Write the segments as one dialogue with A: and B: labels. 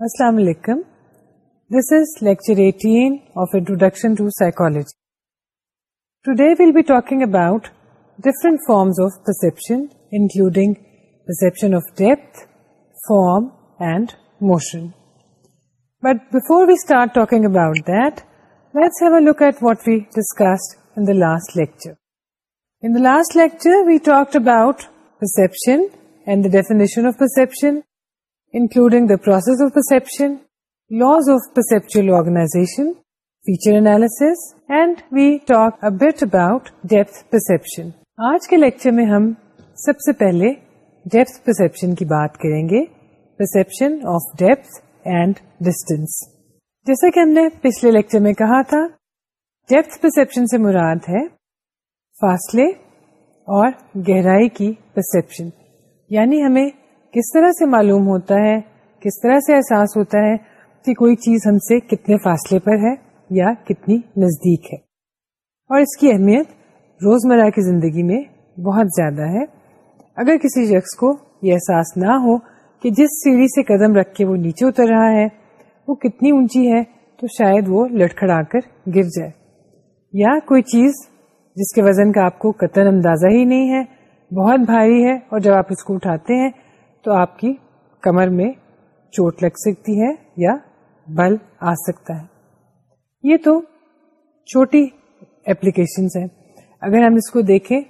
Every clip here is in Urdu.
A: Assalamu alaikum. This is lecture 18 of Introduction to Psychology. Today we'll be talking about different forms of perception, including perception of depth, form and motion. But before we start talking about that, let's have a look at what we discussed in In the last lecture. the last lecture, we talked about perception and the definition of perception, including the process of perception, laws of perceptual organization, feature analysis, and we talked a bit about depth perception. آج کے لیکچر میں ہم سب سے پہلے ڈیپتھ پرسپشن کی بات کریں گے perception of depth and distance جیسا کہ ہم نے پچھلے لیکچر میں کہا تھا ڈیپتھ پرسپشن سے مراد ہے فاصلے اور گہرائی کی پرسپشن یعنی ہمیں کس طرح سے معلوم ہوتا ہے کس طرح سے احساس ہوتا ہے کہ کوئی چیز ہم سے کتنے فاصلے پر ہے یا کتنی نزدیک ہے اور اس کی اہمیت روزمرہ کی زندگی میں بہت زیادہ ہے اگر کسی شخص کو یہ احساس نہ ہو کہ جس سیڑھی سے قدم رکھ کے وہ نیچے اتر رہا ہے وہ کتنی اونچی ہے تو شاید وہ لٹکھڑا کر گر جائے یا کوئی چیز جس کے وزن کا آپ کو قطر اندازہ ہی نہیں ہے بہت بھاری ہے اور جب آپ اس کو اٹھاتے ہیں تو آپ کی کمر میں چوٹ لگ سکتی ہے یا بل آ سکتا ہے یہ تو چھوٹی اپلیکیشن ہے اگر ہم اس کو دیکھیں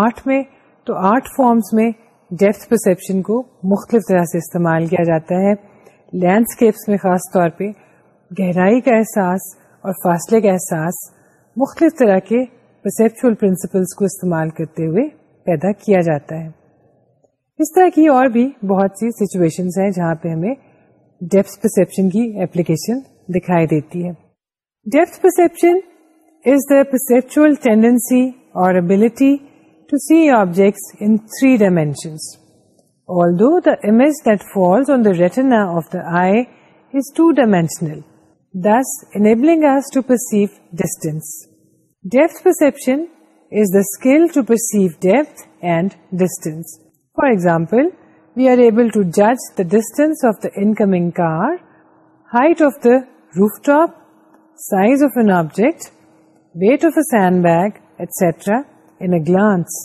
A: آرٹ میں تو آرٹ فارمز میں ڈیپتھ پرسپشن کو مختلف طرح سے استعمال کیا جاتا ہے لینڈسکیپس میں خاص طور پہ گہرائی کا احساس اور فاصلے کا احساس مختلف طرح کے پرسپچل پرنسپلس کو استعمال کرتے ہوئے پیدا کیا جاتا ہے اس طرح کی اور بھی بہت سی سچویشن ہیں جہاں پہ ہمیں ڈیپس پرسپشن کی اپلیکیشن دکھائی دیتی ہے depth perception is the perceptual tendency اور ability to see objects in three dimensions on the dimensional distance the come car height of the rock top size of an object weight of a sand bag etcetera in glass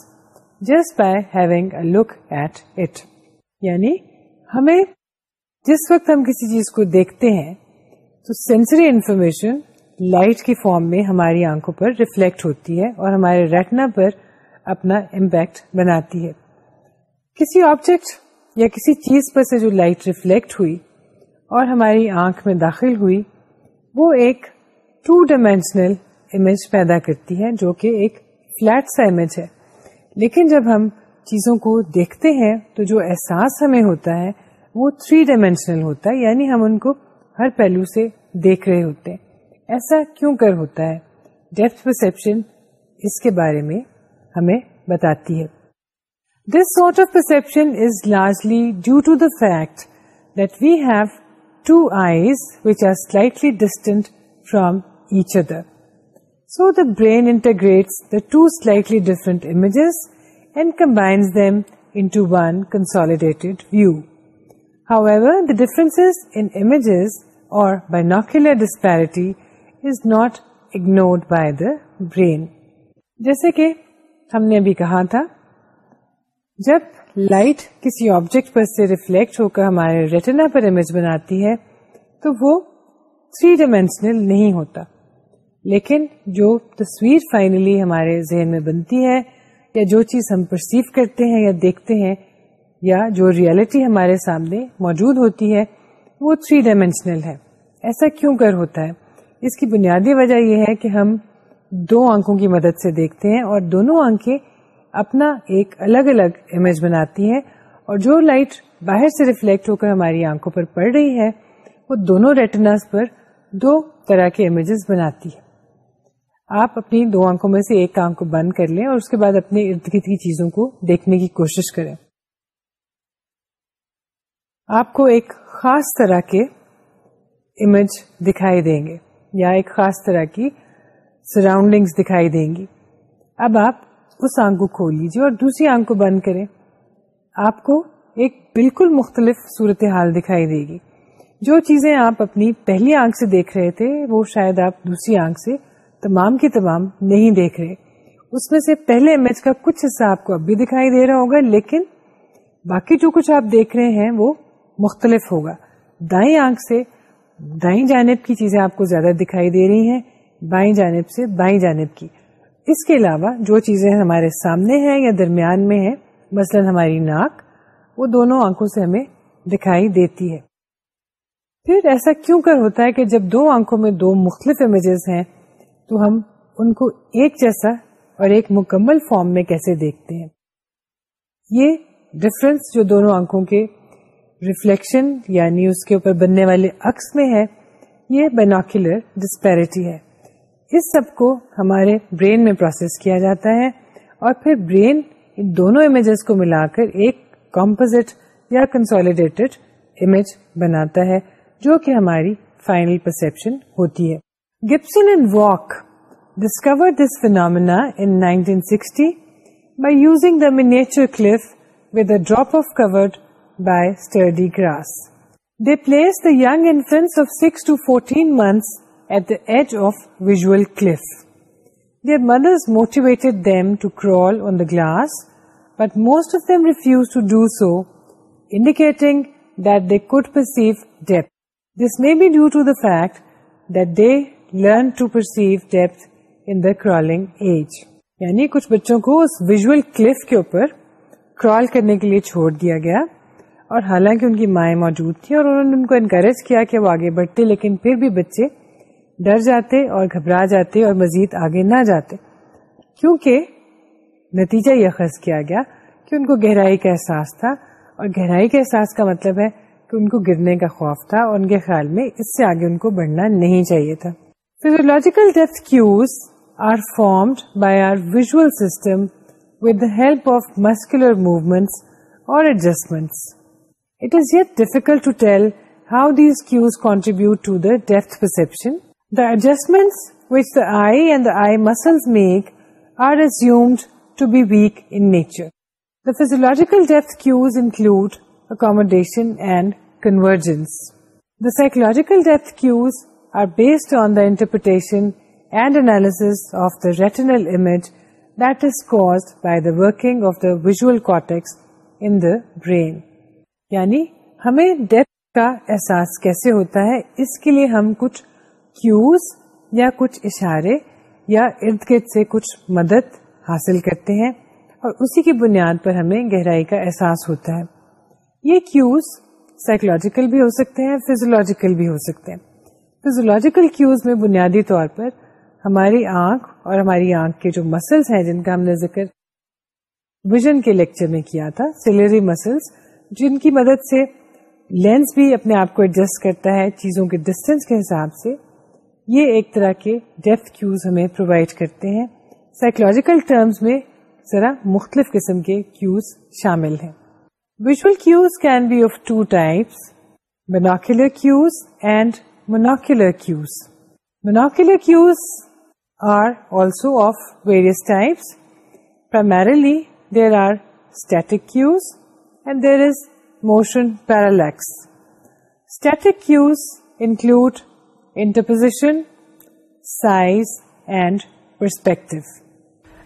A: جس by having a look at it یعنی ہمیں جس وقت ہم کسی چیز کو دیکھتے ہیں تو سینسری انفارمیشن لائٹ کی فارم میں ہماری آنکھوں پر ریفلیکٹ ہوتی ہے اور ہمارے ریٹنا پر اپنا امپیکٹ بناتی ہے کسی کسی آبجیکٹ یا چیز پر سے جو لائٹ ریفلیکٹ ہوئی اور ہماری آنکھ میں داخل ہوئی وہ ایک ٹو ڈائمینشنل امیج پیدا کرتی ہے جو کہ ایک فلیٹ سا امیج ہے لیکن جب ہم چیزوں کو دیکھتے ہیں تو جو احساس ہمیں ہوتا ہے وہ تھری ڈائمینشنل ہوتا ہے یعنی ہم ان کو ہر پہلو سے دیکھ رہے ہوتے ہیں ایسا کیوں کر ہوتا ہے ڈیپتھ پرسپشن اس کے بارے میں ہمیں بتاتی ہے this sort of perception is largely due to the fact that we have two eyes which are slightly distant from each other so the brain the two slightly different images and combines them one consolidated view the differences in images binocular disparity is not ignored by the brain جیسے کہ ہم نے ابھی کہا تھا جب لائٹ کسی آبجیکٹ پر سے ریفلیکٹ ہو کر ہمارے ریٹنا پر امیج بناتی ہے تو وہ تھری ڈائمینشنل نہیں ہوتا لیکن جو تصویر فائنلی ہمارے ذہن میں بنتی ہے یا جو چیز ہم پرسیو کرتے ہیں یا دیکھتے ہیں یا جو ریالٹی ہمارے سامنے موجود ہوتی ہے وہ تھری ڈائمینشنل ہے ایسا کیوں کر ہوتا ہے اس کی بنیادی وجہ یہ ہے کہ ہم دو آنکھوں کی مدد سے دیکھتے ہیں اور دونوں آنکھیں اپنا ایک الگ الگ امیج بناتی ہیں اور جو لائٹ باہر سے ریفلیکٹ ہو کر ہماری آنکھوں پر پڑ رہی ہے وہ دونوں ریٹناز پر دو طرح کے امیجز بناتی ہے آپ اپنی دو آنکھوں میں سے ایک آنکھ کو بند کر لیں اور اس کے بعد اپنے ارد گرد کی چیزوں کو دیکھنے کی کوشش کریں آپ کو ایک خاص طرح کے امیج دکھائی دیں گے یا ایک خاص طرح کی سراؤنڈنگس دکھائی دیں گی اب آپ اس آنکھ کو کھول لیجیے اور دوسری آنکھ کو بند کریں آپ کو ایک بالکل مختلف صورت حال دکھائی دے گی جو چیزیں آپ اپنی پہلی آنکھ سے دیکھ رہے تھے وہ شاید آپ دوسری آنکھ سے تمام کی تمام نہیں دیکھ رہے اس میں سے پہلے امیج کا کچھ حصہ آپ کو اب بھی دکھائی دے رہا ہوگا لیکن باقی جو کچھ آپ دیکھ رہے ہیں وہ مختلف ہوگا دائیں آنکھ سے دائیں جانب کی چیزیں آپ کو زیادہ دکھائی دے رہی ہیں بائیں بائیں جانب جانب سے کی اس کے علاوہ جو چیزیں ہمارے سامنے ہیں یا درمیان میں ہیں مثلا ہماری ناک وہ دونوں آنکھوں سے ہمیں دکھائی دیتی ہے پھر ایسا کیوں کر ہوتا ہے کہ جب دو آنکھوں میں دو مختلف امیجز ہیں تو ہم ان کو ایک جیسا اور ایک مکمل فارم میں کیسے دیکھتے ہیں یہ ڈفرنس جو دونوں آنکھوں کے ریفلیکشن یعنی اس کے اوپر بننے والے عکس میں ہے یہ بیناکولر ڈسپیرٹی ہے اس سب کو ہمارے برین میں پروسیس کیا جاتا ہے اور پھر برین دونوں امیجز کو ملا کر ایک کمپوزٹ یا کنسالیڈیٹڈ امیج بناتا ہے جو کہ ہماری فائنل پرسپشن ہوتی ہے Gibson and Walk discover this phenomena in 1960 sixty by using the miniature cliff with a drop off covered by sheet glass they place the young infant of six to fourteen month at the edge of the cliff the mother on the glass but most of them refuse to do so indicating that they could perceive depth this may be due to the fact that they learn to perceive depth in crawling age یعنی کچھ بچوں کو اس ویژل کلف کے اوپر کرال کرنے کے لیے چھوڑ دیا گیا اور حالانکہ ان کی مائیں موجود تھیں اور انہوں نے ان کو انکریج کیا کہ وہ آگے بڑھتے لیکن پھر بھی بچے ڈر جاتے اور گھبرا جاتے اور مزید آگے نہ جاتے کیونکہ نتیجہ یہ خرچ کیا گیا کہ ان کو گہرائی کا احساس تھا اور گہرائی کے احساس کا مطلب ہے کہ ان کو گرنے کا خوف تھا اور ان کے خیال میں اس سے آگے ان کو بڑھنا نہیں چاہیے تھا physiological death cues are formed by our visual system with help of muscular movements اور adjustments It is yet difficult to tell how these cues contribute to the depth perception. The adjustments which the eye and the eye muscles make are assumed to be weak in nature. The physiological depth cues include accommodation and convergence. The psychological depth cues are based on the interpretation and analysis of the retinal image that is caused by the working of the visual cortex in the brain. یعنی ہمیں ڈیپ کا احساس کیسے ہوتا ہے اس کے لیے ہم کچھ کیوز یا کچھ اشارے یا ارد گرد سے کچھ مدد حاصل کرتے ہیں اور اسی کی بنیاد پر ہمیں گہرائی کا احساس ہوتا ہے یہ کیوز سائیکولوجیکل بھی ہو سکتے ہیں فیزولوجیکل بھی ہو سکتے ہیں فیزولوجیکل کیوز میں بنیادی طور پر ہماری آنکھ اور ہماری آنکھ کے جو مسلس ہیں جن کا ہم نے ذکر ویژن کے لیکچر میں کیا تھا سیلری مسلس جن کی مدد سے لینس بھی اپنے آپ کو ایڈجسٹ کرتا ہے چیزوں کے ڈسٹینس کے حساب سے یہ ایک طرح کے ڈیپتھ کیوز ہمیں پرووائڈ کرتے ہیں سائیکولوجیکل ٹرمز میں ذرا مختلف قسم کے کیوز شامل ہیں visual cues can be of two types monocular cues and monocular cues monocular cues are also of various types cues and there is motion parallax static cues include interposition size and perspective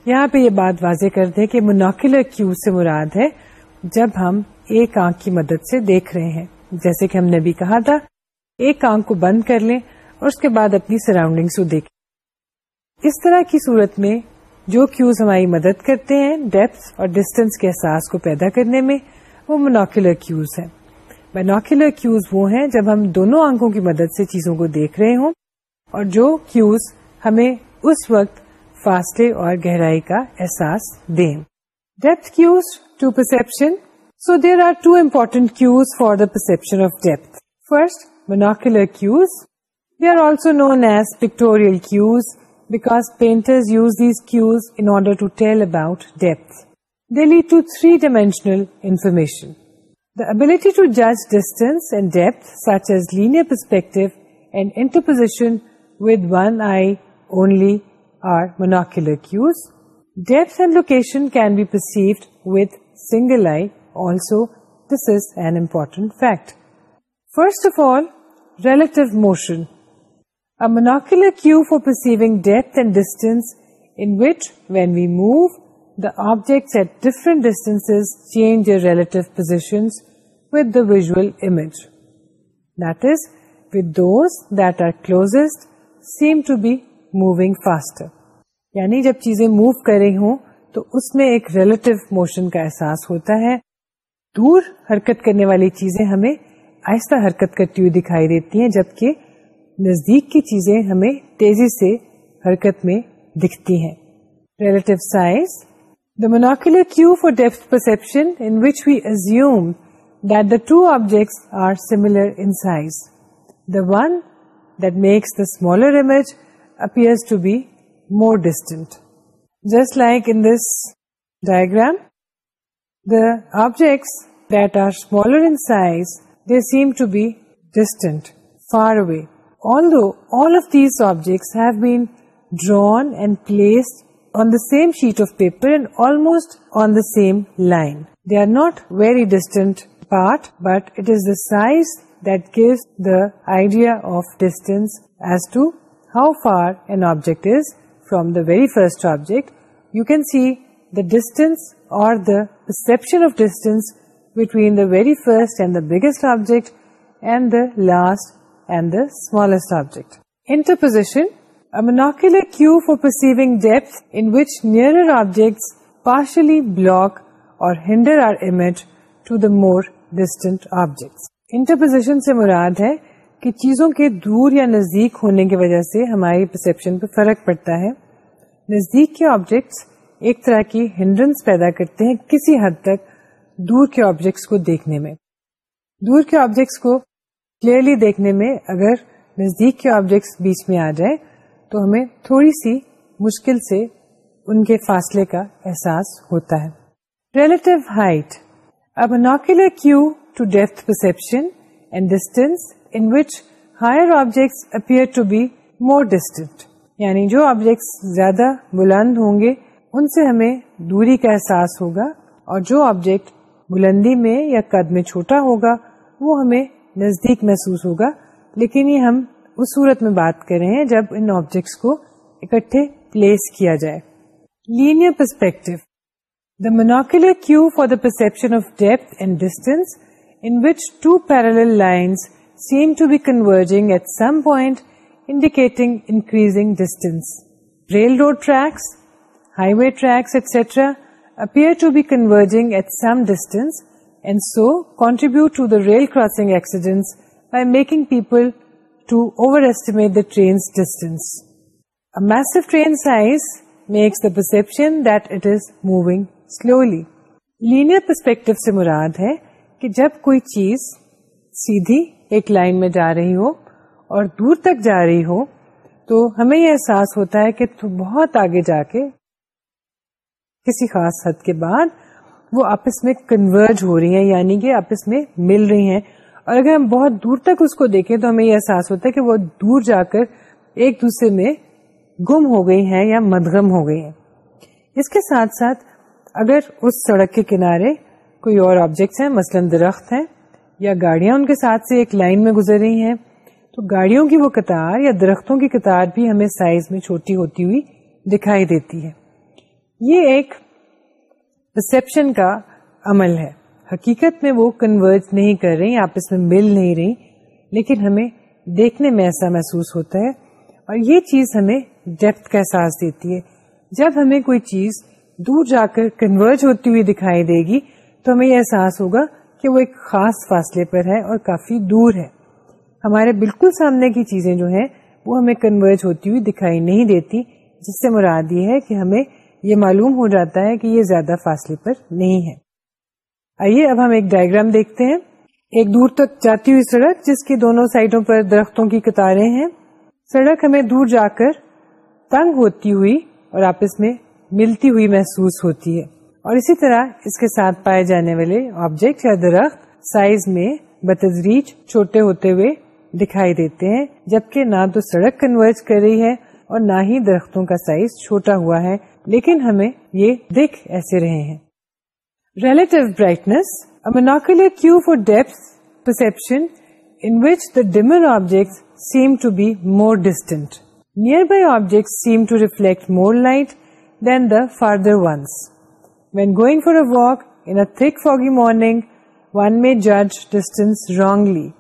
A: یہاں پہ یہ بات واضح کر دیں کہ منوکولر کیو سے مراد ہے جب ہم ایک آنکھ کی مدد سے دیکھ رہے ہیں جیسے کہ ہم نے بھی کہا تھا ایک آنکھ کو بند کر لیں اور اس کے بعد اپنی سراؤنڈنگ کو دیکھیں اس طرح کی صورت میں جو کیوز ہماری مدد کرتے ہیں ڈیپتھ اور ڈسٹینس کے احساس کو پیدا کرنے میں وہ مناکولر کیوز ہے مناکولر کیوز وہ ہیں جب ہم دونوں آنکھوں کی مدد سے چیزوں کو دیکھ رہے ہوں اور جو کیوز ہمیں اس وقت فاصلے اور گہرائی کا احساس دیں depth cues to perception so there are two important cues for the perception of depth first monocular cues they are also known as pictorial cues because painters use these cues order to tell about depth They lead to three-dimensional information. The ability to judge distance and depth, such as linear perspective and interposition with one eye only, are monocular cues. Depth and location can be perceived with single eye also. This is an important fact. First of all, relative motion. A monocular cue for perceiving depth and distance in which, when we move, the the objects at different distances change their relative positions with with visual image. That that is, those closest seem to be moving faster. یعنی جب چیزیں موو رہی ہوں تو اس میں ایک ریلیٹو موشن کا احساس ہوتا ہے دور حرکت کرنے والی چیزیں ہمیں آہستہ حرکت کرتی ہوئی دکھائی دیتی ہیں جبکہ نزدیک کی چیزیں ہمیں تیزی سے حرکت میں دکھتی ہیں relative size The monocular cue for depth perception, in which we assume that the two objects are similar in size. The one that makes the smaller image appears to be more distant. Just like in this diagram, the objects that are smaller in size, they seem to be distant, far away. Although all of these objects have been drawn and placed on the same sheet of paper and almost on the same line. They are not very distant apart, but it is the size that gives the idea of distance as to how far an object is from the very first object. You can see the distance or the perception of distance between the very first and the biggest object and the last and the smallest object. Interposition monocular cue cue for perceiving in which nearer objects partially block or hinder our image to the more distant objects interposition سے مراد ہے کہ چیزوں کے دور یا نزدیک ہونے کی وجہ سے ہماری پرسپشن پر فرق پڑتا ہے نزدیک کے آبجیکٹس ایک طرح کی ہنڈرنس پیدا کرتے ہیں کسی حد تک دور کے آبجیکٹس کو دیکھنے میں دور کے آبجیکٹس کو کلیئرلی دیکھنے میں اگر نزدیک کے آبجیکٹس بیچ میں آ جائے تو ہمیں تھوڑی سی مشکل سے ان کے فاصلے کا احساس ہوتا ہے ریلیٹو ہائٹ اب higher objects appear to be more distant یعنی جو آبجیکٹس زیادہ بلند ہوں گے ان سے ہمیں دوری کا احساس ہوگا اور جو آبجیکٹ بلندی میں یا قد میں چھوٹا ہوگا وہ ہمیں نزدیک محسوس ہوگا لیکن یہ ہم اس صورت میں بات کر رہے ہیں جب ان آبجیکٹس کو اکٹھے پلیس کیا جائے linear perspective the monocular cue for the perception of depth and distance in which two parallel lines seem to be converging at some point indicating increasing distance railroad tracks highway tracks etcetera appear to be converging at some distance and so contribute to the rail crossing accident by making people to overestimating perspective سے مراد ہے کہ جب کوئی چیز سیدھی ایک لائن میں جا رہی ہو اور دور تک جا رہی ہو تو ہمیں یہ احساس ہوتا ہے کہ بہت آگے جا کے کسی خاص حد کے بعد وہ آپس میں کنورج ہو رہی ہیں یعنی کہ آپس میں مل رہی ہیں اور اگر ہم بہت دور تک اس کو دیکھیں تو ہمیں یہ احساس ہوتا ہے کہ وہ دور جا کر ایک دوسرے میں گم ہو گئی ہیں یا مدغم ہو گئی ہیں اس کے ساتھ ساتھ اگر اس سڑک کے کنارے کوئی اور آبجیکٹس ہیں مثلا درخت ہیں یا گاڑیاں ان کے ساتھ سے ایک لائن میں گزر رہی ہیں تو گاڑیوں کی وہ قطار یا درختوں کی قطار بھی ہمیں سائز میں چھوٹی ہوتی ہوئی دکھائی دیتی ہے یہ ایک پرسپشن کا عمل ہے حقیقت میں وہ کنورج نہیں کر رہی آپس میں مل نہیں رہی لیکن ہمیں دیکھنے میں ایسا محسوس ہوتا ہے اور یہ چیز ہمیں ڈیپتھ کا احساس دیتی ہے جب ہمیں کوئی چیز دور جا کر کنورج ہوتی ہوئی دکھائی دے گی تو ہمیں یہ احساس ہوگا کہ وہ ایک خاص فاصلے پر ہے اور کافی دور ہے ہمارے بالکل سامنے کی چیزیں جو ہیں وہ ہمیں کنورج ہوتی ہوئی دکھائی نہیں دیتی جس سے مراد یہ ہے کہ ہمیں یہ معلوم ہو جاتا ہے کہ یہ زیادہ فاصلے پر نہیں ہے آئیے اب ہم ایک ڈائگرام دیکھتے ہیں ایک دور تک جاتی ہوئی سڑک جس کی دونوں سائڈوں پر درختوں کی قطاریں ہیں سڑک ہمیں دور جا کر تنگ ہوتی ہوئی اور آپس میں ملتی ہوئی محسوس ہوتی ہے اور اسی طرح اس کے ساتھ پائے جانے والے آبجیکٹ یا درخت سائز میں بتدریج چھوٹے ہوتے ہوئے دکھائی دیتے ہیں جبکہ نہ تو سڑک کنورج کر رہی ہے اور نہ ہی درختوں کا سائز چھوٹا ہوا ہے لیکن ہمیں یہ دکھ ایسے رہے ہیں Relative brightness, a monocular cue for depth perception in which the dimmer objects seem to be more distant. Nearby objects seem to reflect more light than the farther ones. When going for a walk in a thick foggy morning, one may judge distance wrongly,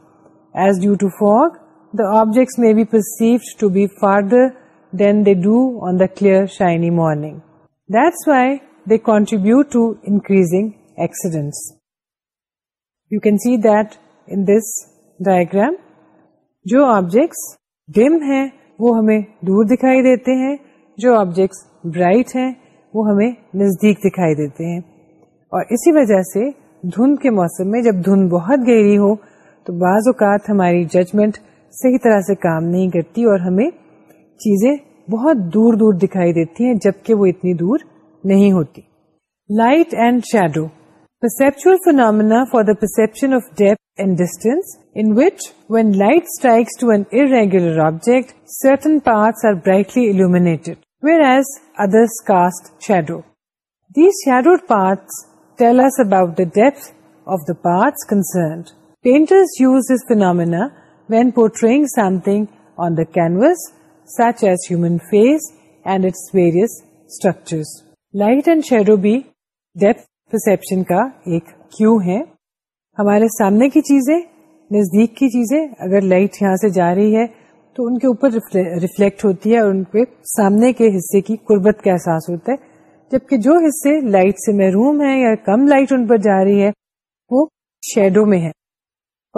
A: as due to fog, the objects may be perceived to be farther than they do on the clear, shiny morning. That's why contribute to increasing this you can see that in this ہمیں دور دکھائی دیتے ہیں جو آبجیکٹس برائٹ ہیں وہ ہمیں نزدیک دکھائی دیتے ہیں اور اسی وجہ سے دھند کے موسم میں جب دھند بہت گہری ہو تو بعض اوقات ہماری ججمنٹ صحیح طرح سے کام نہیں کرتی اور ہمیں چیزیں بہت دور دور دکھائی دیتی ہیں جبکہ وہ اتنی دور نہیں ہوتی light and shadow perceptual phenomena for the perception of depth and distance in which when light strikes to an irregular object certain parts are brightly illuminated whereas cast shadow these shadow parts tell us about the of the parts concerned painters use this phenomena when portraying something on the canvas such as human face and its various structures light and shadow بھی ڈیپتھ پرسپشن کا ایک کیو ہے ہمارے سامنے کی چیزیں نزدیک کی چیزیں اگر لائٹ یہاں سے جا رہی ہے تو ان کے اوپر ریفلیکٹ ہوتی ہے اور ان پہ سامنے کے حصے کی قربت کا احساس ہوتا ہے جبکہ جو حصے لائٹ سے محروم ہے یا کم لائٹ ان پر جا رہی ہے وہ شیڈو میں ہے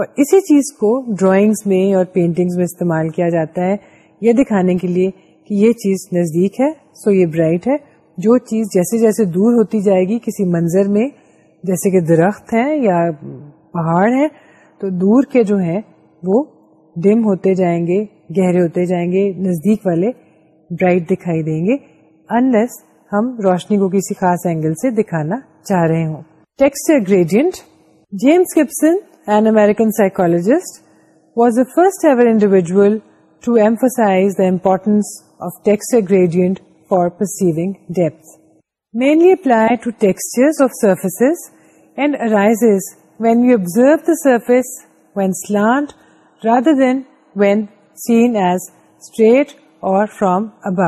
A: اور اسی چیز کو ڈرائنگز میں اور پینٹنگز میں استعمال کیا جاتا ہے یہ دکھانے کے لیے کہ یہ چیز نزدیک ہے سو یہ برائٹ ہے جو چیز جیسے جیسے دور ہوتی جائے گی کسی منظر میں جیسے کہ درخت ہیں یا پہاڑ ہیں تو دور کے جو ہیں وہ ڈم ہوتے جائیں گے گہرے ہوتے جائیں گے نزدیک والے برائٹ دکھائی دیں گے انلیس ہم روشنی کو کسی خاص اینگل سے دکھانا چاہ رہے ہوں texture gradient James Gibson an American psychologist was the first ever to emphasize the importance of texture gradient mainly upon you observe the surface when slant rather than when seen as straight or from اب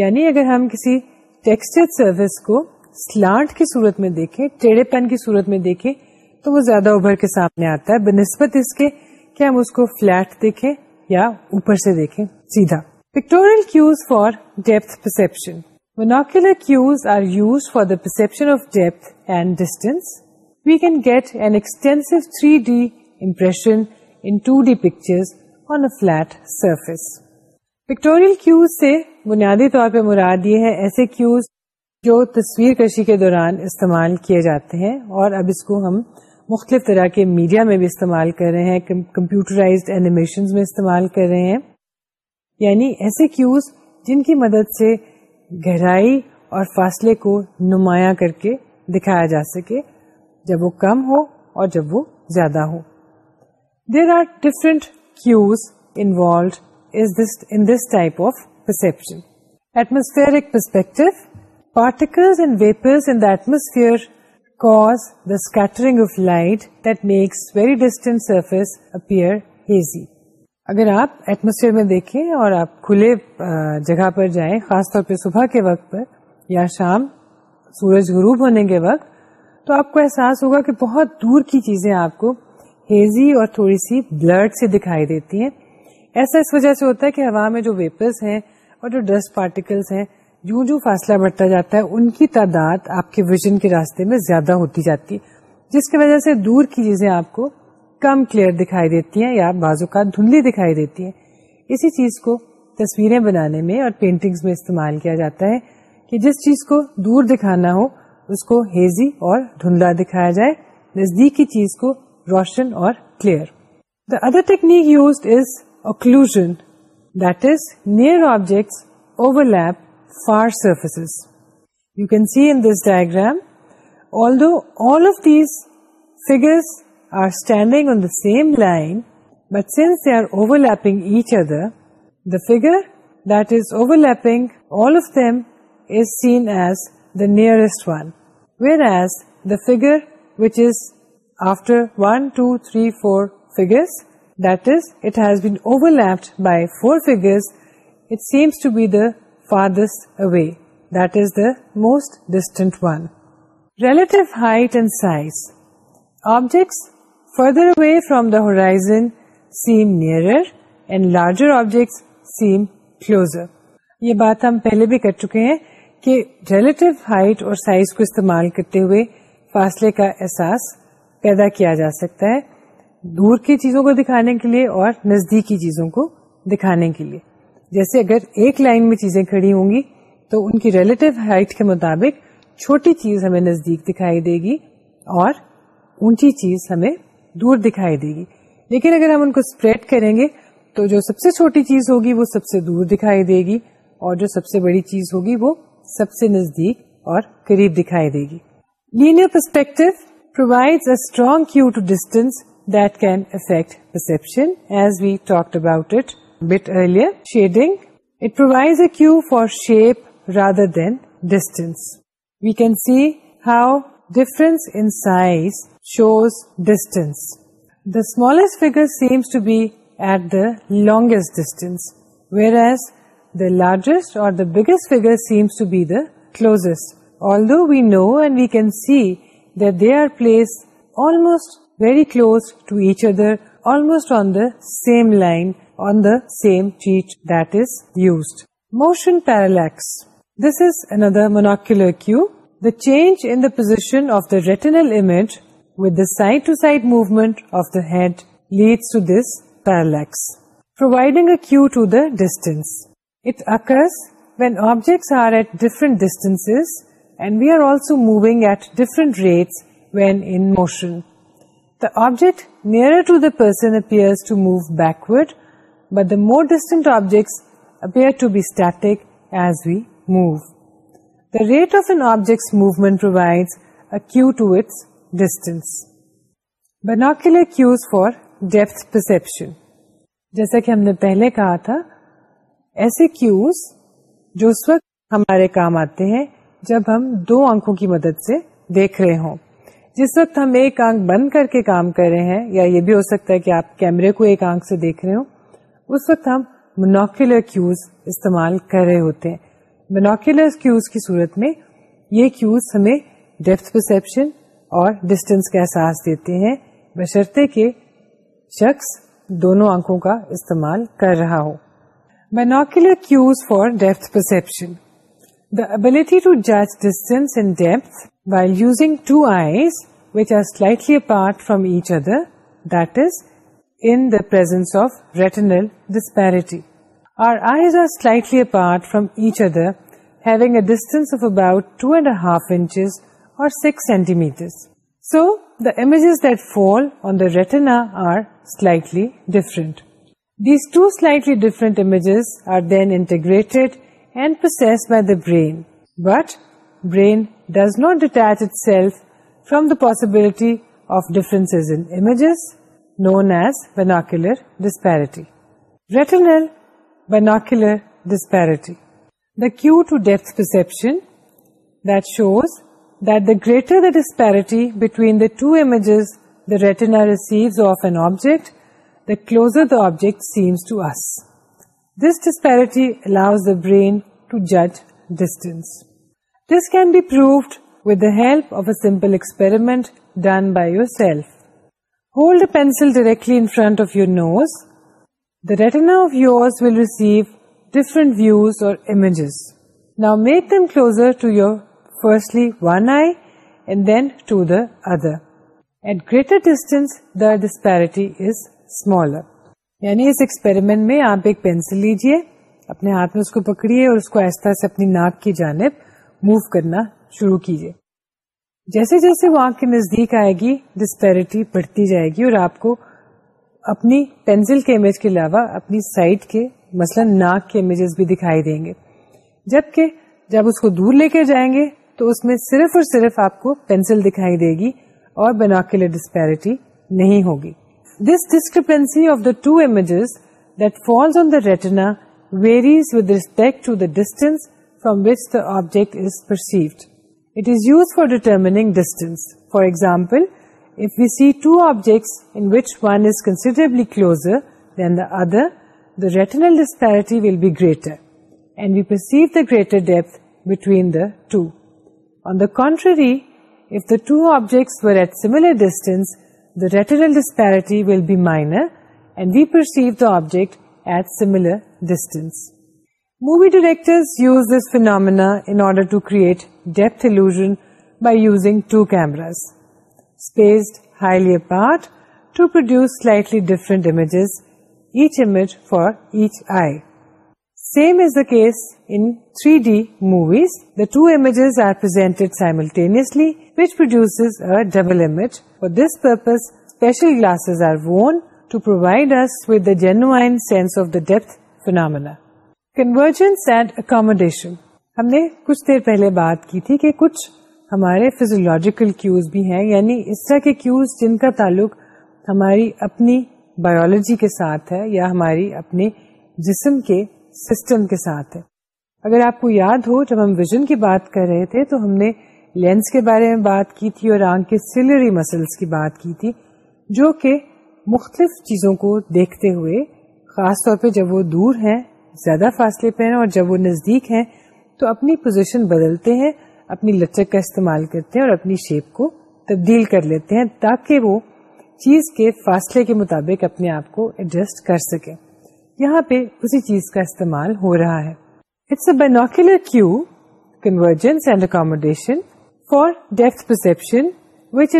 A: یعنی اگر ہم کسی ٹیکسچر سلانٹ کی صورت میں دیکھیں ٹیڑھے پن کی صورت میں دیکھیں تو وہ زیادہ ابھر کے سامنے آتا ہے بنسبت اس کے کہ ہم اس کو فلیٹ دیکھیں یا اوپر سے دیکھیں سیدھا pictorial cues for and perception We cues are use for the impression we can get on three D impression pictorial cues سے بنیادی طور پر مراد یہ ہے ایسے کیوز جو تصویر کشی کے دوران استعمال کیے جاتے ہیں اور اب اس کو ہم مختلف طرح کے میڈیا میں بھی استعمال کر رہے ہیں کمپیوٹرائزڈ اینیمیشن میں استعمال کر رہے ہیں یعنی ایسے کیوز جن کی مدد سے گہرائی اور فاصلے کو نمایاں کر کے دکھایا جا سکے جب وہ کم ہو اور جب وہ زیادہ ہو there are different cues involved in this type of perception atmospheric perspective particles and vapours in the atmosphere cause scattering of light that makes very distant surface appear hazy اگر آپ ایٹماسفیئر میں دیکھیں اور آپ کھلے جگہ پر جائیں خاص طور پہ صبح کے وقت پر یا شام سورج غروب ہونے کے وقت تو آپ کو احساس ہوگا کہ بہت دور کی چیزیں آپ کو ہیزی اور تھوڑی سی بلرڈ سے دکھائی دیتی ہیں ایسا اس وجہ سے ہوتا ہے کہ ہوا میں جو ویپرس ہیں اور جو ڈسٹ پارٹیکلس ہیں جو جو فاصلہ بڑھتا جاتا ہے ان کی تعداد آپ کے ویژن کے راستے میں زیادہ ہوتی جاتی ہے جس کی وجہ سے دور کی چیزیں آپ کو کم کلیئر دکھائی دیتی ہیں یا بعض اوقات دھندلی دکھائی دیتی ہیں اسی چیز کو تصویریں بنانے میں اور پینٹنگز میں استعمال کیا جاتا ہے کہ جس چیز کو دور دکھانا ہو اس کو ہیزی اور دھندلا دکھایا جائے نزدیک کی چیز کو روشن اور clear the other technique used is occlusion that is near objects overlap far surface you can see in this diagram although all of these figures first overlap then داسٹ فرچ after figures by four figures to be farthest away that is the most distant one relative height and size objects further away from the horizon seem nearer and larger objects seem closer یہ بات ہم پہلے بھی کر چکے ہیں کہ ریلیٹو ہائٹ اور سائز کو استعمال کرتے ہوئے فاصلے کا احساس پیدا کیا جا سکتا ہے دور کی چیزوں کو دکھانے کے لیے اور نزدیکی چیزوں کو دکھانے کے لیے جیسے اگر ایک لائن میں چیزیں کھڑی ہوں گی تو ان کی ریلیٹو ہائٹ کے مطابق چھوٹی چیز ہمیں نزدیک دکھائی دے گی اور اونچی چیز ہمیں دور دکھائی دے گی لیکن اگر ہم ان کو اسپریڈ کریں گے تو جو سب سے چھوٹی چیز ہوگی وہ سب سے دور دکھائی دے گی اور جو سب سے بڑی چیز ہوگی وہ سب سے نزدیک اور قریب دکھائی دے گی linear provide provide strong cue to distance that can affect perception as we talk about it but earlier shading it provide a cue for shape rather than distance we can see how difference in size shows distance. The smallest figure seems to be at the longest distance, whereas the largest or the biggest figure seems to be the closest. Although we know and we can see that they are placed almost very close to each other, almost on the same line, on the same sheet that is used. Motion parallax. This is another monocular cue. The change in the position of the retinal image with the side-to-side movement of the head leads to this parallax, providing a cue to the distance. It occurs when objects are at different distances and we are also moving at different rates when in motion. The object nearer to the person appears to move backward, but the more distant objects appear to be static as we move. The rate of an object's movement provides a cue to its distance monocular cues for depth perception جیسا کہ ہم نے پہلے کہا تھا ایسے کیوز جو اس وقت ہمارے کام آتے ہیں جب ہم دو آنکھوں کی مدد سے دیکھ رہے ہوں جس وقت ہم ایک آنکھ بند کر کے کام کر رہے ہیں یا یہ بھی ہو سکتا ہے کہ آپ کیمرے کو ایک آنکھ سے دیکھ رہے ہوں اس وقت ہم مناکولر کیوز استعمال کر رہے ہوتے ہیں مناکولر کیوز کی صورت میں یہ کیوز ہمیں ڈیپتھ پرسپشن اور ڈسٹینس کا احساس دیتے ہیں بشرطے کے شخص دونوں آنکھوں کا استعمال کر رہا ہو binocular cues for depth perception the ability to جج distance and depth while using two eyes which are slightly apart from each other that is in the presence of retinal disparity Our eyes are slightly apart from each other, having a distance of about two and a half inches six centimetre so the images that فالٹنا are slightly different these two slightly ڈیفرنٹریڈ and per possibility of difference no as binocular disparity retinal binocular disparity the to deep perception that shows that the greater the disparity between the two images the retina receives of an object, the closer the object seems to us. This disparity allows the brain to judge distance. This can be proved with the help of a simple experiment done by yourself. Hold a pencil directly in front of your nose. The retina of yours will receive different views or images. Now make them closer to your firstly one eye and then to the other at greater distance the disparity is small یعنی اس ایکسپیریمنٹ میں آپ ایک پینسل لیجیے اپنے ہاتھ میں اس کو پکڑیے اور اس کو آہستہ سے اپنی ناک کی جانب موو کرنا شروع کیجیے جیسے جیسے وہ آنکھ کے نزدیک آئے گی ڈسپیرٹی بڑھتی جائے گی اور آپ کو اپنی پینسل کے امیج کے علاوہ اپنی سائٹ کے مثلا ناک کے امیجز بھی دکھائی دیں گے جبکہ جب اس کو دور لے کے جائیں گے تو اس میں صرف اور صرف آپ کو پینسل دکھائی دے گی اور بنا ڈسپیرٹی نہیں ہوگی this discrepancy of the two images that falls on the retina varies with respect to the distance from which the object is perceived it is use for determining distance for example if you see two objects then the disparity will be greater and we perceive the greater depth between the two On the contrary, if the two objects were at similar distance, the reticle disparity will be minor and we perceive the object at similar distance. Movie directors use this phenomena in order to create depth illusion by using two cameras, spaced highly apart, to produce slightly different images, each image for each eye. Same is a case in three D movies the two images are پرچ پروڈیوسلام convergence and accommodation ہم نے کچھ دیر پہلے بات کی تھی کہ کچھ ہمارے فیزولوجیکل کیوز بھی ہیں یعنی اس طرح کے کیوز جن کا تعلق ہماری اپنی بایولوجی کے ساتھ ہے یا ہماری اپنے جسم کے سسٹم کے ساتھ ہے اگر آپ کو یاد ہو جب ہم ویژن کی بات کر رہے تھے تو ہم نے لینس کے بارے میں بات کی تھی اور آنکھ کے سلری مسلس کی بات کی تھی جو کہ مختلف چیزوں کو دیکھتے ہوئے خاص طور پہ جب وہ دور ہیں زیادہ فاصلے پہ ہیں اور جب وہ نزدیک ہیں تو اپنی پوزیشن بدلتے ہیں اپنی لچک کا استعمال کرتے ہیں اور اپنی شیپ کو تبدیل کر لیتے ہیں تاکہ وہ چیز کے فاصلے کے مطابق اپنے آپ کو ایڈجسٹ کر سکیں یہاں پہ اسی چیز کا استعمال ہو رہا ہے it's a binocular cue convergence and accommodation for depth perception which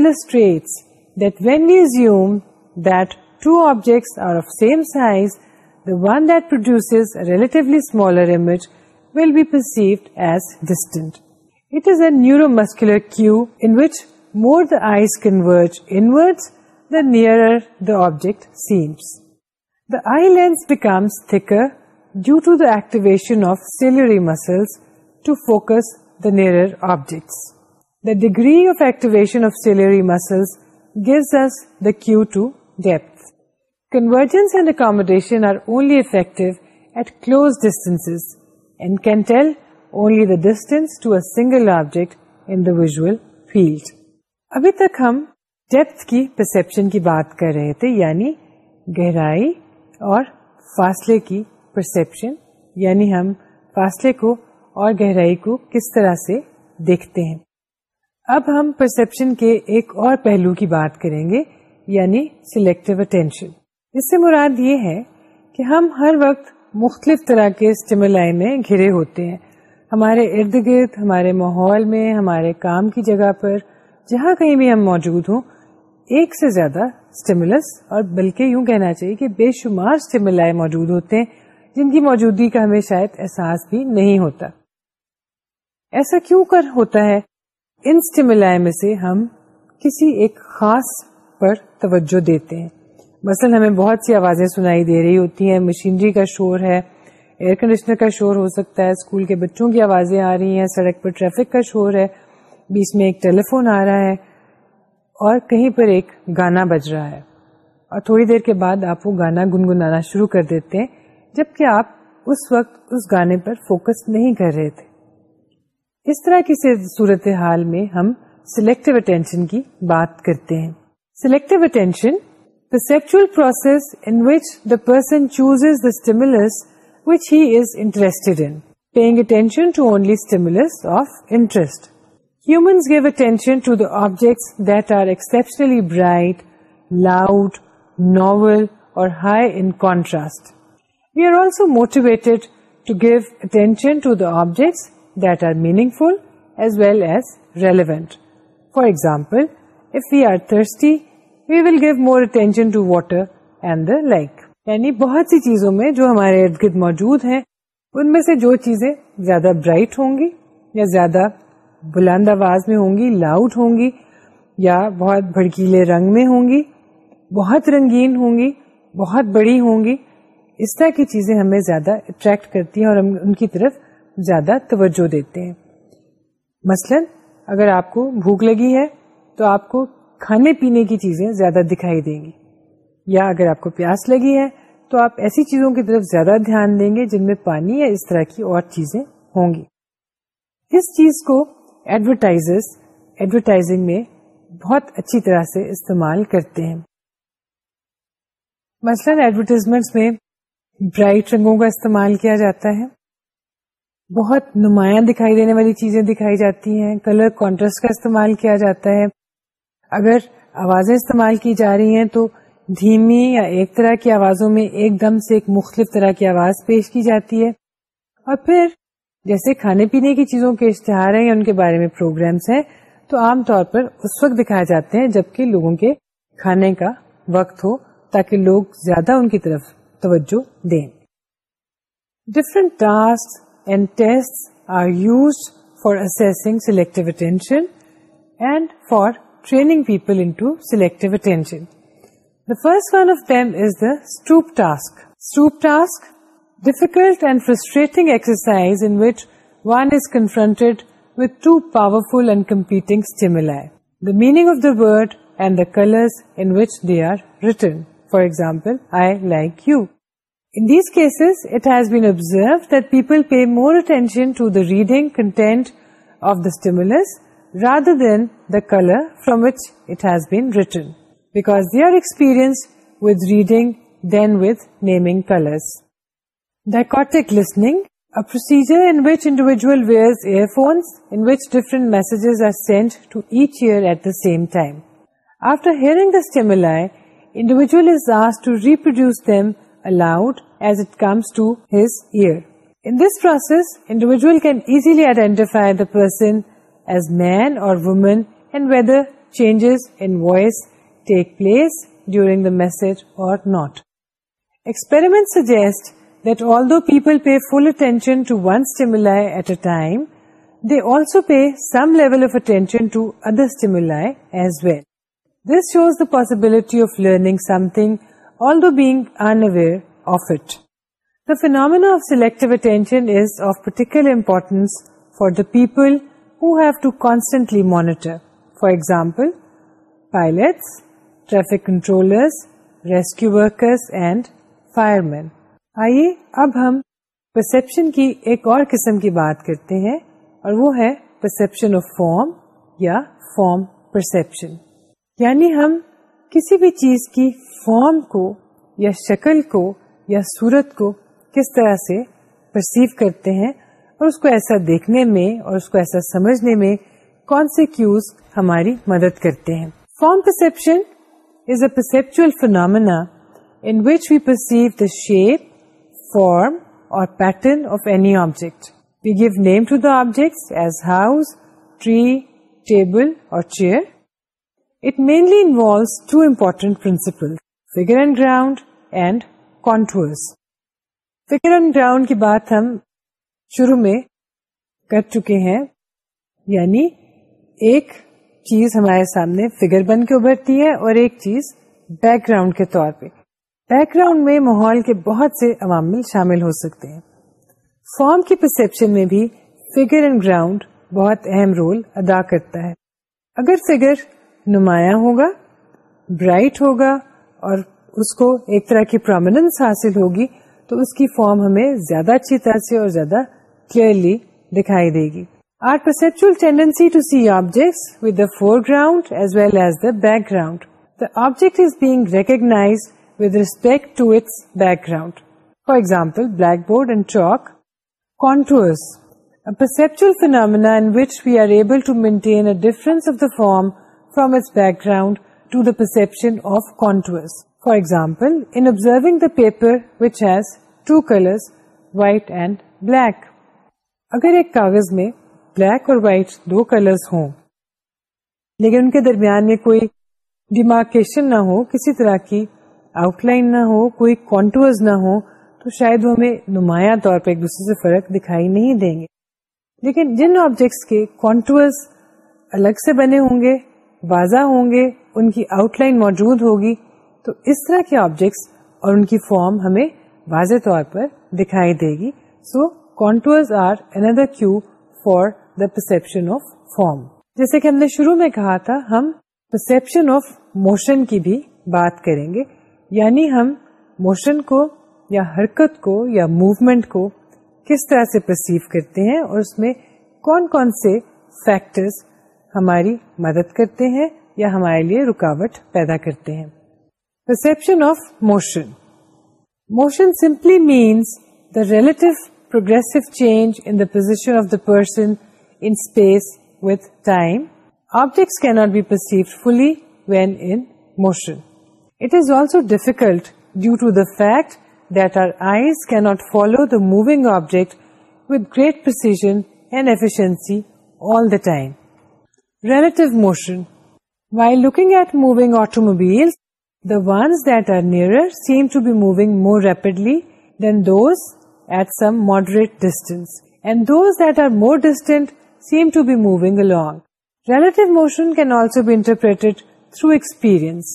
A: relatively smaller image will be neuromuscular cue in which more the eyes converge inwards, the nearer the object seems. The eye lens becomes thicker due to داٹیویشنس and accommodation are only effect at close distance and can tell only the distance to اگل آبجیکٹ انیژل فیلڈ ابھی تک ہم ڈیپتھ کی پرسپشن کی بات کر رہے تھے یعنی گہرائی اور فاصلے کی پرسیپشن یعنی ہم فاصلے کو اور گہرائی کو کس طرح سے دیکھتے ہیں اب ہم پرسپشن کے ایک اور پہلو کی بات کریں گے یعنی سلیکٹو اٹینشن اس سے مراد یہ ہے کہ ہم ہر وقت مختلف طرح کے اسٹمل میں گھرے ہوتے ہیں ہمارے ارد گرد ہمارے ماحول میں ہمارے کام کی جگہ پر جہاں کہیں بھی ہم موجود ہوں ایک سے زیادہ اور بلکہ یوں کہنا چاہیے کہ بے شمار اسٹیمولائے موجود ہوتے ہیں جن کی موجودگی کا ہمیں شاید احساس بھی نہیں ہوتا ایسا کیوں کر ہوتا ہے ان اسٹیمولائے میں سے ہم کسی ایک خاص پر توجہ دیتے ہیں مثلا ہمیں بہت سی آوازیں سنائی دے رہی ہوتی ہیں مشینری کا شور ہے ایئر کنڈیشنر کا شور ہو سکتا ہے اسکول کے بچوں کی آوازیں آ رہی ہیں سڑک پر ٹریفک کا شور ہے بیچ میں ایک ٹیلی فون آ رہا ہے اور کہیں پر ایک گانا بج رہا ہے اور تھوڑی دیر کے بعد آپ وہ گانا گنگنانا شروع کر دیتے ہیں جبکہ آپ اس وقت اس گانے پر فوکس نہیں کر رہے تھے اس طرح کی صورت حال میں ہم سلیکٹو اٹینشن کی بات کرتے ہیں selective attention perceptual process in which the person chooses the stimulus which he is interest in paying attention to only stimulus of interest human give attention to the objects loud novel or meaningful as well as relevant for example if you are thirsty you will give more attention to water and like یعنی بہت سی چیزوں میں جو ہمارے ارد گرد موجود ہیں ان میں سے جو چیزیں زیادہ برائٹ ہوں گی یا زیادہ بلند آواز میں ہوں گی لاؤڈ ہوں گی یا بہت بھڑکیلے رنگ میں ہوں گی بہت رنگین ہوں گی بہت بڑی ہوں گی اس طرح کی چیزیں ہمیں زیادہ اٹریکٹ کرتی ہیں اور ہم ان کی طرف زیادہ توجہ دیتے ہیں مثلا اگر آپ کو بھوک لگی ہے تو آپ کو کھانے پینے کی چیزیں زیادہ دکھائی دیں گی یا اگر آپ کو پیاس لگی ہے تو آپ ایسی چیزوں کی طرف زیادہ دھیان دیں گے جن میں پانی یا اس طرح کی اور چیزیں ہوں گی اس چیز کو ایڈورٹائزرس ایڈورٹائزنگ میں بہت اچھی طرح سے استعمال کرتے ہیں مثلاً ایڈورٹیزمنٹس میں برائٹ رنگوں کا استعمال کیا جاتا ہے بہت نمایاں دکھائی دینے والی چیزیں دکھائی جاتی ہیں کلر کانٹراسٹ کا استعمال کیا جاتا ہے اگر آوازیں استعمال کی جا رہی ہیں تو دھیمی یا ایک طرح کی آوازوں میں ایک دم سے ایک مختلف طرح کی آواز پیش کی جاتی ہے اور پھر جیسے کھانے پینے کی چیزوں کے اشتہار ہیں یا ان کے بارے میں پروگرامس ہیں تو عام طور پر اس وقت دکھائے جاتے ہیں جبکہ لوگوں کے کھانے کا وقت ہو تاکہ لوگ زیادہ ان کی طرف توجہ دیں different task and test are use for assessing selective attention and for training people in to selective attention first one of them is the Stroop task difficult and frustrating exercise in which one is confronted with two powerful and competing stimuli, the meaning of the word and the colors in which they are written. For example, I like you. In these cases, it has been observed that people pay more attention to the reading content of the stimulus rather than the color from which it has been written, because they are experienced with reading than with naming colors. Dichotic listening, a procedure in which individual wears earphones in which different messages are sent to each ear at the same time. After hearing the stimuli, individual is asked to reproduce them aloud as it comes to his ear. In this process, individual can easily identify the person as man or woman and whether changes in voice take place during the message or not. Experiments suggest that although people pay full attention to one stimuli at a time, they also pay some level of attention to other stimuli as well. This shows the possibility of learning something, although being unaware of it. The phenomena of selective attention is of particular importance for the people who have to constantly monitor. For example, pilots, traffic controllers, rescue workers and firemen. آئیے اب ہم پرسپشن کی ایک اور قسم کی بات کرتے ہیں اور وہ ہے پرسپشن آف فارم یا فارم پرسپشن یعنی ہم کسی بھی چیز کی فارم کو یا شکل کو یا صورت کو کس طرح سے پرسیو کرتے ہیں اور اس کو ایسا دیکھنے میں اور اس کو ایسا سمجھنے میں کون سے کیوز ہماری مدد کرتے ہیں form perception is a perceptual phenomena in which we perceive the shape form or pattern of any object we give name to the objects as house tree table or chair it mainly involves two important principle figure and ground and contours. Figure and ground کی بات ہم شروع میں کر چکے ہیں یعنی ایک چیز ہمارے سامنے فگر بن کے ابھرتی ہے اور ایک چیز بیک گراؤنڈ کے طور پہ بیک گراؤنڈ میں ماحول کے بہت سے عوامل شامل ہو سکتے ہیں فارم کی پرسپشن میں بھی فگر اینڈ گراؤنڈ بہت اہم رول ادا کرتا ہے اگر فگر نمایاں ہوگا برائٹ ہوگا اور اس کو ایک طرح کی پرومیننس حاصل ہوگی تو اس کی فارم ہمیں زیادہ اچھی طرح سے اور زیادہ کلیئرلی دکھائی دے گی are perceptual tendency to see object with the foreground as well as the background the object is being recognise blackboard background form the background of For for example observing the paper which has two colors, white and black اگر ایک کاغذ میں بلیک اور وائٹ دو کلرز ہوں لیکن ان کے درمیان میں کوئی ڈیمارکیشن نہ ہو کسی طرح کی آؤٹ لائن نہ ہو کوئی کانٹورز نہ ہو تو شاید وہ ہمیں نمایاں طور پہ ایک دوسرے سے فرق دکھائی نہیں دیں گے لیکن جن آبجیکٹس کے کانٹورز الگ سے بنے ہوں گے واضح ہوں گے ان کی آؤٹ لائن موجود ہوگی تو اس طرح کے آبجیکٹس اور ان کی فارم ہمیں واضح طور پر دکھائی دے گی so contours are another cue for the perception of form جیسے کہ ہم نے شروع میں کہا تھا ہم پرسپشن آف موشن کی بھی بات کریں گے یعنی ہم موشن کو یا حرکت کو یا موومینٹ کو کس طرح سے پرسیو کرتے ہیں اور اس میں کون کون سے فیکٹرز ہماری مدد کرتے ہیں یا ہمارے لیے رکاوٹ پیدا کرتے ہیں perception of motion motion simply means the relative progressive change in the position of the person in space with time objects can not be perceive fully when in motion It is also difficult due to the fact that our eyes cannot follow the moving object with great precision and efficiency all the time. Relative motion. While looking at moving automobiles, the ones that are nearer seem to be moving more rapidly than those at some moderate distance, and those that are more distant seem to be moving along. Relative motion can also be interpreted through experience.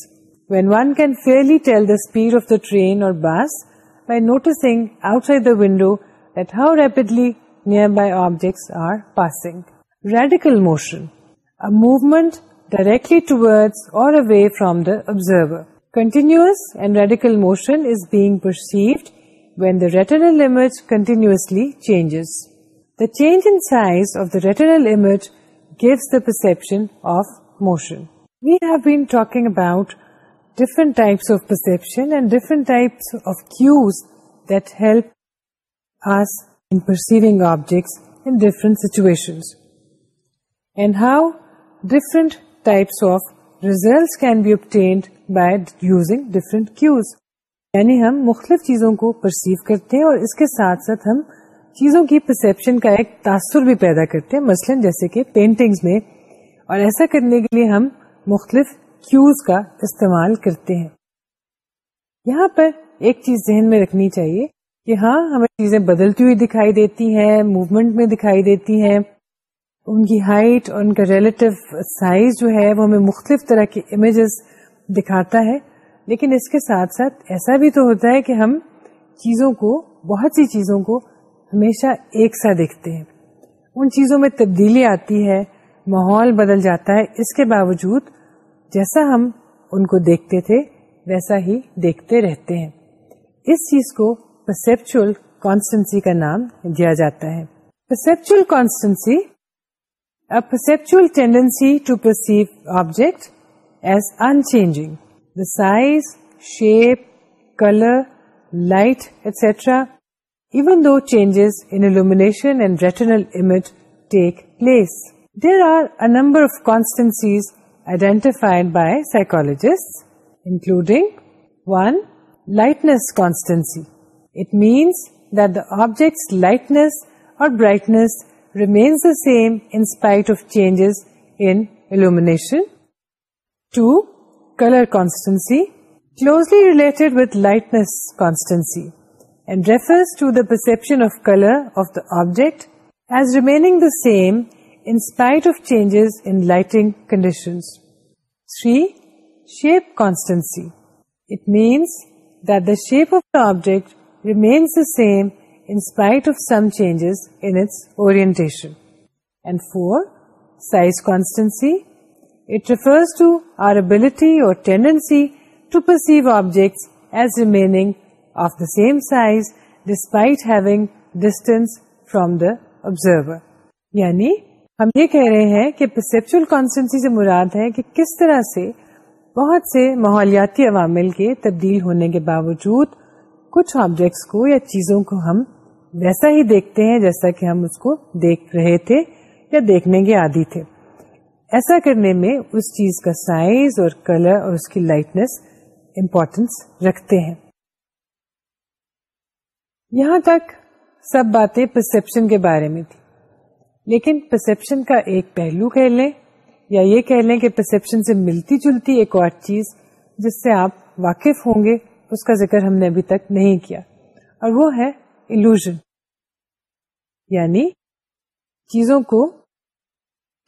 A: When one can fairly tell the speed of the train or bus by noticing outside the window that how rapidly nearby objects are passing. Radical motion, a movement directly towards or away from the observer. Continuous and radical motion is being perceived when the retinal image continuously changes. The change in size of the retinal image gives the perception of motion. We have been talking about different types of perception of cues that help situations and how different types of results can be obtained by using different cues یعنی ہم مختلف چیزوں کو پرسیو کرتے ہیں اور اس کے ساتھ ساتھ ہم چیزوں کی پرسیپشن کا ایک تاثر بھی پیدا کرتے ہیں مثلاً جیسے کہ پینٹنگز میں اور ایسا کرنے کے لیے ہم مختلف کیوز کا استعمال کرتے ہیں یہاں پر ایک چیز ذہن میں رکھنی چاہیے کہ ہاں ہمیں چیزیں بدلتی ہوئی دکھائی دیتی ہیں موومنٹ میں دکھائی دیتی ہیں ان کی ہائٹ اور ان کا ریلیٹو سائز جو ہے وہ ہمیں مختلف طرح کی امیجز دکھاتا ہے لیکن اس کے ساتھ ساتھ ایسا بھی تو ہوتا ہے کہ ہم چیزوں کو بہت سی چیزوں کو ہمیشہ ایک سا دیکھتے ہیں ان چیزوں میں تبدیلی آتی ہے ماحول بدل جاتا ہے اس کے باوجود جیسا ہم ان کو دیکھتے تھے ویسا ہی دیکھتے رہتے ہیں اس چیز کو پرسپچل کانسٹنسی کا نام دیا جاتا ہے perceptual constancy perceptual tendency to perceive object as unchanging size shape colour light et cetera even though change illumination and retinal image take place there are a number of constancies just including lightness constancy brightness remains despite of changes illumination two colour constancy closely related with lightness constancy and refers to the perception of colour of the object as remain the same جسائنگ conditions three shape constancy اور tendency to perceive objects as remaining of the same size despite having distance from the observer یعنی ہم یہ کہہ رہے ہیں کہ پرسپچل کانسٹنسی سے مراد ہے کہ کس طرح سے بہت سے ماحولیاتی عوامل کے تبدیل ہونے کے باوجود کچھ آبجیکٹس کو یا چیزوں کو ہم ویسا ہی دیکھتے ہیں جیسا کہ ہم اس کو دیکھ رہے تھے یا دیکھنے کے عادی تھے ایسا کرنے میں اس چیز کا سائز اور کلر اور اس کی لائٹنس امپورٹینس رکھتے ہیں یہاں تک سب باتیں پرسپشن کے بارے میں تھی لیکن پرسپشن کا ایک پہلو کہہ لیں یا یہ کہہ لیں کہ پرسپشن سے ملتی جلتی ایک اور چیز جس سے آپ واقف ہوں گے اس کا ذکر ہم نے ابھی تک نہیں کیا اور وہ ہے یعنی چیزوں کو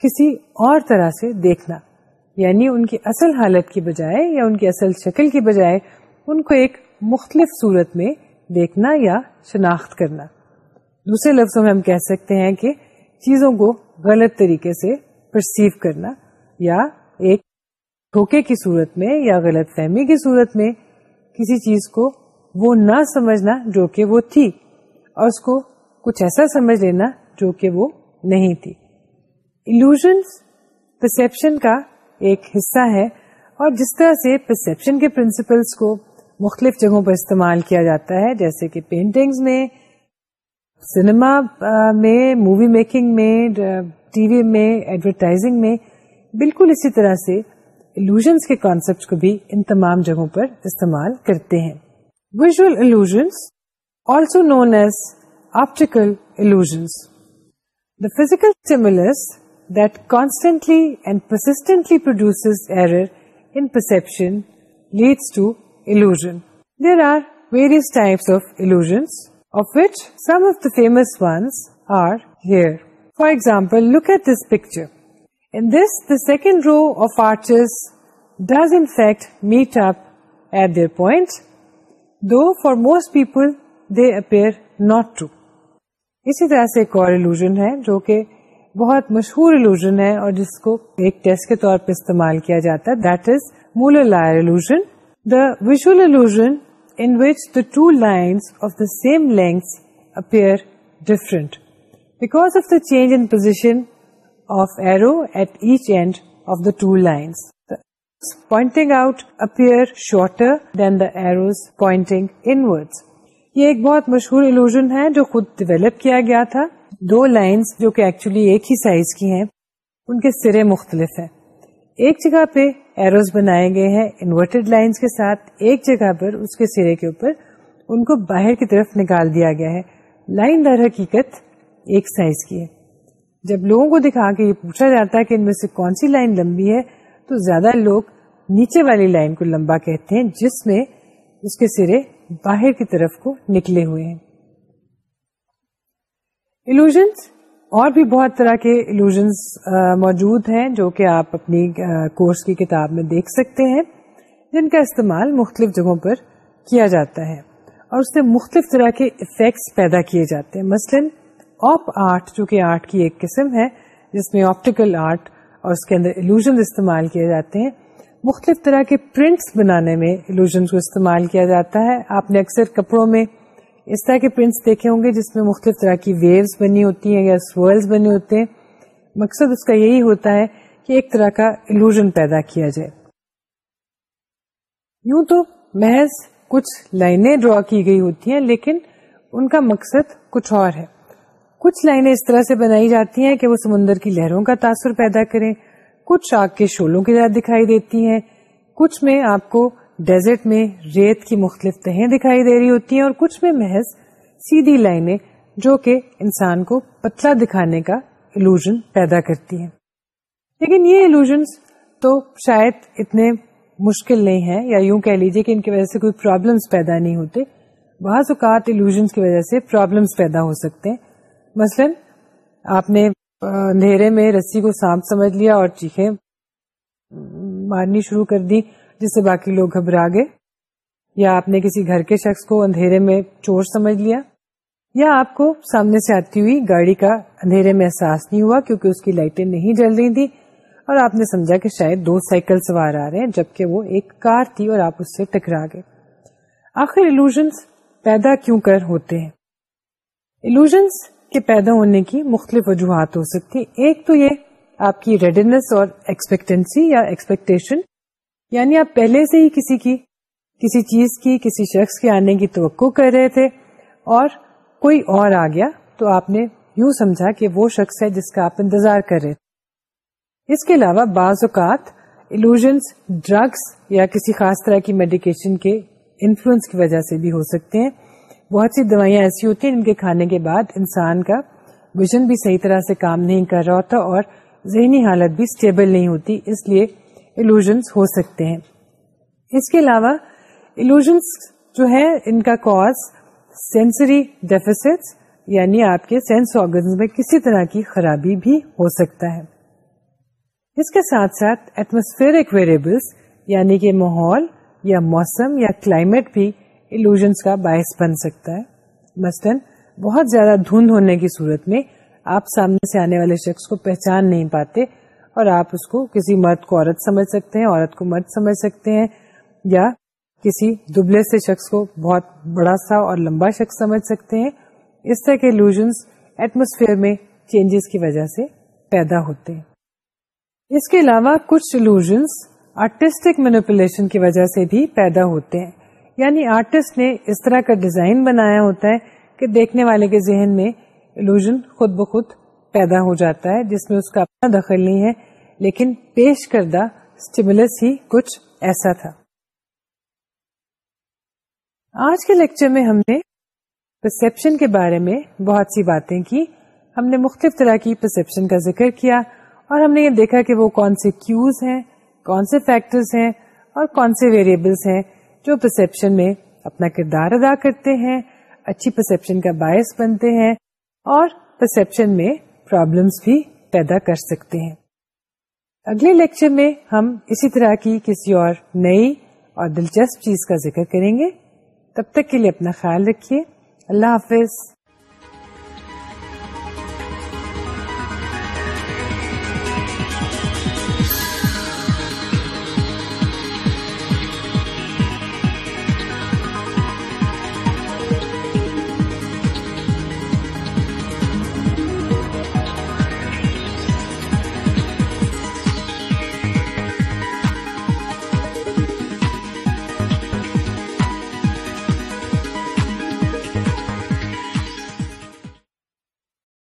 A: کسی اور طرح سے دیکھنا یعنی ان کی اصل حالت کی بجائے یا ان کی اصل شکل کی بجائے ان کو ایک مختلف صورت میں دیکھنا یا شناخت کرنا دوسرے لفظوں میں ہم کہہ سکتے ہیں کہ چیزوں کو غلط طریقے سے پرسیو کرنا یا ایک دھوکے کی صورت میں یا غلط فہمی کی صورت میں کسی چیز کو وہ نہ سمجھنا جو کہ وہ تھی اور اس کو کچھ ایسا سمجھ لینا جو کہ وہ نہیں تھی الوژنس پرسپشن کا ایک حصہ ہے اور جس طرح سے پرسیپشن کے پرنسپلس کو مختلف جگہوں پر استعمال کیا جاتا ہے جیسے کہ پینٹنگز میں سنیما میں مووی میکنگ میں ٹی وی میں ایڈورٹائزنگ میں بالکل اسی طرح سے الوژنس کے کانسیپٹ کو بھی ان تمام جگہوں پر استعمال کرتے ہیں visual illusions also known as optical illusions the physical stimulus that constantly and persistently produce error in perception leads to illusion. There are various types of illusions of some of the famous were for example look at this picture in this the second row of arches in fact meet up at their point though for most people they appear not to اسی طرح سے اور ایلوژن ہے جو کہ بہت مشہور الوژن ہے اور جس کو ایک ٹیسٹ کے طور پر استعمال کیا جاتا ہے that is Muller Lyer the visual illusion in which the two lines of the same length appear different because of the change in position of arrow at each end of the two lines. The arrows pointing out appear shorter than the arrows pointing inwards. یہ ایک بہت مشہور الوژن ہے جو خود ڈیویلپ کیا گیا تھا دو لائنز جو کہ ایکچولی ایک ہی سائز کی ہیں ان کے سرے مختلف ہیں ایک جگہ پہ ایروز بنائے گئے ہیں انورٹیڈ لائنز کے ساتھ ایک جگہ پر اس کے سرے کے اوپر ان کو باہر کی طرف نکال دیا گیا ہے لائن در حقیقت ایک سائز کی ہے جب لوگوں کو دکھا کے یہ پوچھا جاتا ہے کہ ان میں سے کون سی لائن لمبی ہے تو زیادہ لوگ نیچے والی لائن کو لمبا کہتے ہیں جس میں اس کے سرے باہر کی طرف کو نکلے ہوئے ہیں Illusions اور بھی بہت طرح کے الوژنس موجود ہیں جو کہ آپ اپنی کورس کی کتاب میں دیکھ سکتے ہیں جن کا استعمال مختلف جگہوں پر کیا جاتا ہے اور اس سے مختلف طرح کے افیکٹس پیدا کیے جاتے ہیں مثلاً آپ آرٹ جو کہ آرٹ کی ایک قسم ہے جس میں آپٹیکل آرٹ اور اس کے اندر الوژن استعمال کیے جاتے ہیں مختلف طرح کے پرنٹس بنانے میں الوژنس کو استعمال کیا جاتا ہے آپ نے اکثر کپڑوں میں اس طرح کے پرنٹس دیکھے ہوں گے جس میں مختلف طرح کی ویوز بنی ہوتی ہیں یا بنے ہوتے ہیں مقصد اس کا کا یہی ہوتا ہے کہ ایک طرح الوژن پیدا کیا جائے یوں تو محض کچھ لائنیں ڈرا کی گئی ہوتی ہیں لیکن ان کا مقصد کچھ اور ہے کچھ لائنیں اس طرح سے بنائی جاتی ہیں کہ وہ سمندر کی لہروں کا تاثر پیدا کریں کچھ آگ کے شولوں کی طرح دکھائی دیتی ہیں کچھ میں آپ کو ڈیزرٹ میں ریت کی مختلف تہیں دکھائی دے رہی ہوتی ہیں اور کچھ میں محض سیدھی لائنیں جو کہ انسان کو پتلا دکھانے کا الوژن پیدا کرتی ہیں لیکن یہ الوژنس تو شاید اتنے مشکل نہیں ہیں یا یوں کہہ لیجیے کہ ان کی وجہ سے کوئی پرابلمس پیدا نہیں ہوتے بعض اوقات الوژنس کی وجہ سے پرابلمس پیدا ہو سکتے ہیں مثلا آپ نے اندھیرے میں رسی کو سانپ سمجھ لیا اور چیخیں مارنی شروع کر دی جس سے باقی لوگ گھبرا گئے یا آپ نے کسی گھر کے شخص کو اندھیرے میں چور سمجھ لیا یا آپ کو سامنے سے آتی ہوئی گاڑی کا اندھیرے میں احساس نہیں ہوا کیونکہ اس کی لائٹیں نہیں جل رہی تھی اور آپ نے سمجھا کہ شاید دو سائیکل سوار آ رہے ہیں جبکہ وہ ایک کار تھی اور آپ اس سے ٹکرا گئے آخر الوژنس پیدا کیوں کر ہوتے ہیں الوژنس کے پیدا ہونے کی مختلف وجوہات ہو سکتی ایک تو یہ آپ کی ریڈینس اور ایکسپیکٹینسی یا ایکسپیکٹیشن یعنی آپ پہلے سے ہی کسی کی کسی چیز کی کسی شخص کے آنے کی توقع کر رہے تھے اور کوئی اور آ گیا تو آپ نے یوں سمجھا کہ وہ شخص ہے جس کا آپ انتظار کر رہے تھے اس کے علاوہ بعض اوقات الوژنس ڈرگس یا کسی خاص طرح کی میڈیکیشن کے انفلوئنس کی وجہ سے بھی ہو سکتے ہیں بہت سی دوائیاں ایسی ہوتی ہیں جن کے کھانے کے بعد انسان کا ویژن بھی صحیح طرح سے کام نہیں کر رہا ہوتا اور ذہنی حالت بھی اسٹیبل نہیں ہوتی اس لیے الوژنس ہو سکتے ہیں اس کے علاوہ الوژنس جو ہے ان کا کاز سینسری ڈیفیسٹ یعنی آپ کے سینس آرگنز میں کسی طرح کی خرابی بھی ہو سکتا ہے اس کے ساتھ ساتھ ایٹموسفیئرک ویریبلس یعنی کہ ماحول یا موسم یا کلائمیٹ بھی الوژنس کا باعث بن سکتا ہے مثلاً بہت زیادہ دھند ہونے کی صورت میں آپ سامنے سے آنے والے شخص کو پہچان نہیں پاتے اور آپ اس کو کسی مرد کو عورت سمجھ سکتے ہیں عورت کو مرد سمجھ سکتے ہیں یا کسی دبلے سے شخص کو بہت بڑا سا اور لمبا شخص سمجھ سکتے ہیں اس طرح کے لوژنس ایٹموسفیئر میں چینجز کی وجہ سے پیدا ہوتے ہیں اس کے علاوہ کچھ لوژنس آرٹسٹک مینوپولیشن کی وجہ سے بھی پیدا ہوتے ہیں یعنی آرٹسٹ نے اس طرح کا ڈیزائن بنایا ہوتا ہے کہ دیکھنے والے کے ذہن میں لوجن خود بخود پیدا ہو جاتا ہے جس میں اس کا اپنا دخل نہیں ہے لیکن پیش کردہ ہی کچھ ایسا تھا آج کے لیکچر میں ہم نے پرسپشن کے بارے میں بہت سی باتیں کی ہم نے مختلف طرح کی پرسپشن کا ذکر کیا اور ہم نے یہ دیکھا کہ وہ کون سے کیوز ہیں کون سے فیکٹرز ہیں اور کون سے ویریبلس ہیں جو پرسپشن میں اپنا کردار ادا کرتے ہیں اچھی پرسپشن کا باعث بنتے ہیں اور پرسپشن میں پرابلمس بھی پیدا کر سکتے ہیں اگلے لیکچر میں ہم اسی طرح کی کسی اور نئی اور دلچسپ چیز کا ذکر کریں گے تب تک کے لیے اپنا خیال رکھیے اللہ حافظ